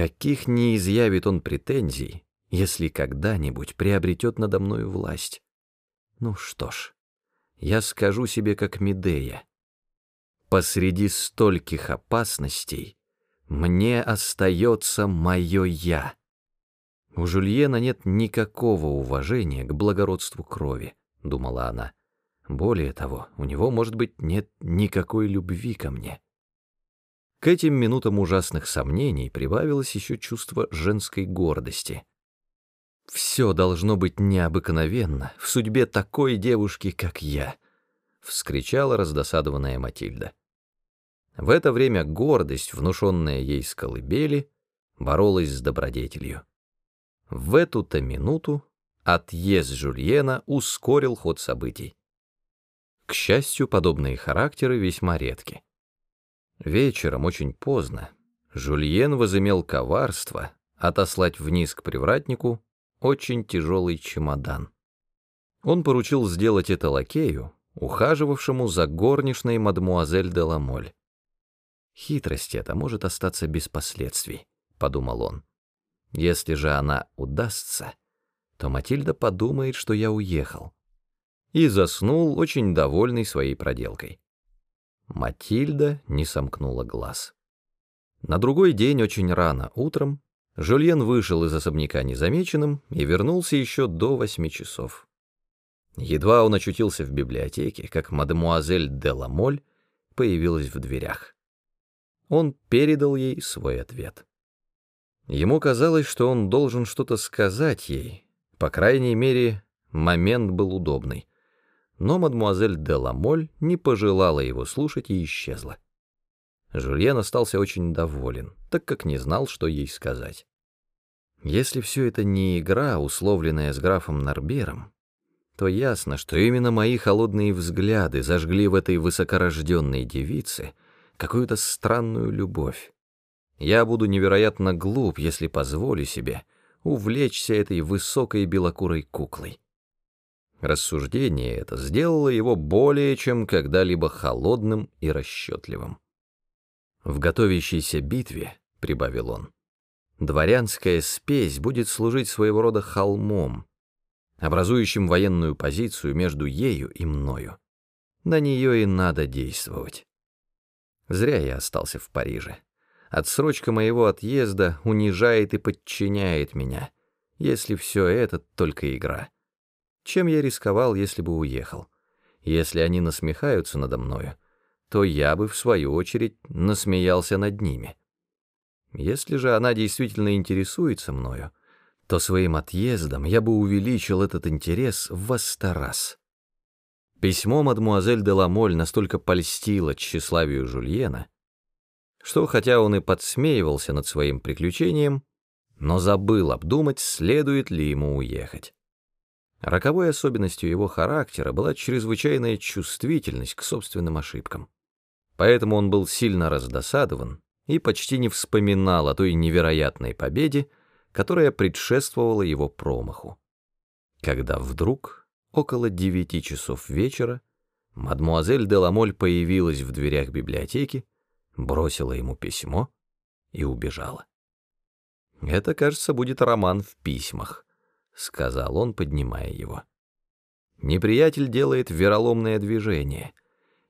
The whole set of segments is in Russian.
Каких не изъявит он претензий, если когда-нибудь приобретет надо мною власть? Ну что ж, я скажу себе как Медея. Посреди стольких опасностей мне остается мое «я». У Жульена нет никакого уважения к благородству крови, думала она. Более того, у него, может быть, нет никакой любви ко мне. К этим минутам ужасных сомнений прибавилось еще чувство женской гордости. «Все должно быть необыкновенно в судьбе такой девушки, как я», — вскричала раздосадованная Матильда. В это время гордость, внушенная ей с колыбели, боролась с добродетелью. В эту-то минуту отъезд Жульена ускорил ход событий. К счастью, подобные характеры весьма редки. Вечером, очень поздно, Жульен возымел коварство отослать вниз к привратнику очень тяжелый чемодан. Он поручил сделать это лакею, ухаживавшему за горничной мадмуазель де Ламоль. «Хитрость эта может остаться без последствий», — подумал он. «Если же она удастся, то Матильда подумает, что я уехал». И заснул, очень довольный своей проделкой. Матильда не сомкнула глаз. На другой день, очень рано утром, Жульен вышел из особняка незамеченным и вернулся еще до восьми часов. Едва он очутился в библиотеке, как мадемуазель де Ламоль появилась в дверях. Он передал ей свой ответ. Ему казалось, что он должен что-то сказать ей, по крайней мере, момент был удобный но мадмуазель де Ламоль не пожелала его слушать и исчезла. Жульен остался очень доволен, так как не знал, что ей сказать. Если все это не игра, условленная с графом Нарбером, то ясно, что именно мои холодные взгляды зажгли в этой высокорожденной девице какую-то странную любовь. Я буду невероятно глуп, если позволю себе увлечься этой высокой белокурой куклой. Рассуждение это сделало его более чем когда-либо холодным и расчетливым. «В готовящейся битве», — прибавил он, — «дворянская спесь будет служить своего рода холмом, образующим военную позицию между ею и мною. На нее и надо действовать. Зря я остался в Париже. Отсрочка моего отъезда унижает и подчиняет меня, если все это только игра». Чем я рисковал, если бы уехал? Если они насмехаются надо мною, то я бы, в свою очередь, насмеялся над ними. Если же она действительно интересуется мною, то своим отъездом я бы увеличил этот интерес в сто раз. Письмо мадмуазель де Ламоль настолько польстило тщеславию Жульена, что, хотя он и подсмеивался над своим приключением, но забыл обдумать, следует ли ему уехать. Роковой особенностью его характера была чрезвычайная чувствительность к собственным ошибкам. Поэтому он был сильно раздосадован и почти не вспоминал о той невероятной победе, которая предшествовала его промаху. Когда вдруг, около девяти часов вечера, мадмуазель де Ламоль появилась в дверях библиотеки, бросила ему письмо и убежала. Это, кажется, будет роман в письмах. — сказал он, поднимая его. «Неприятель делает вероломное движение.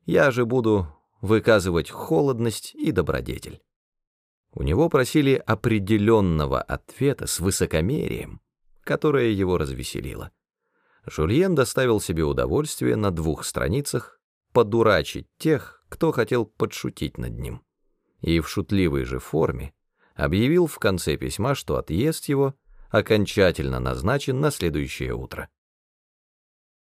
Я же буду выказывать холодность и добродетель». У него просили определенного ответа с высокомерием, которое его развеселило. Жульен доставил себе удовольствие на двух страницах подурачить тех, кто хотел подшутить над ним. И в шутливой же форме объявил в конце письма, что отъезд его — окончательно назначен на следующее утро.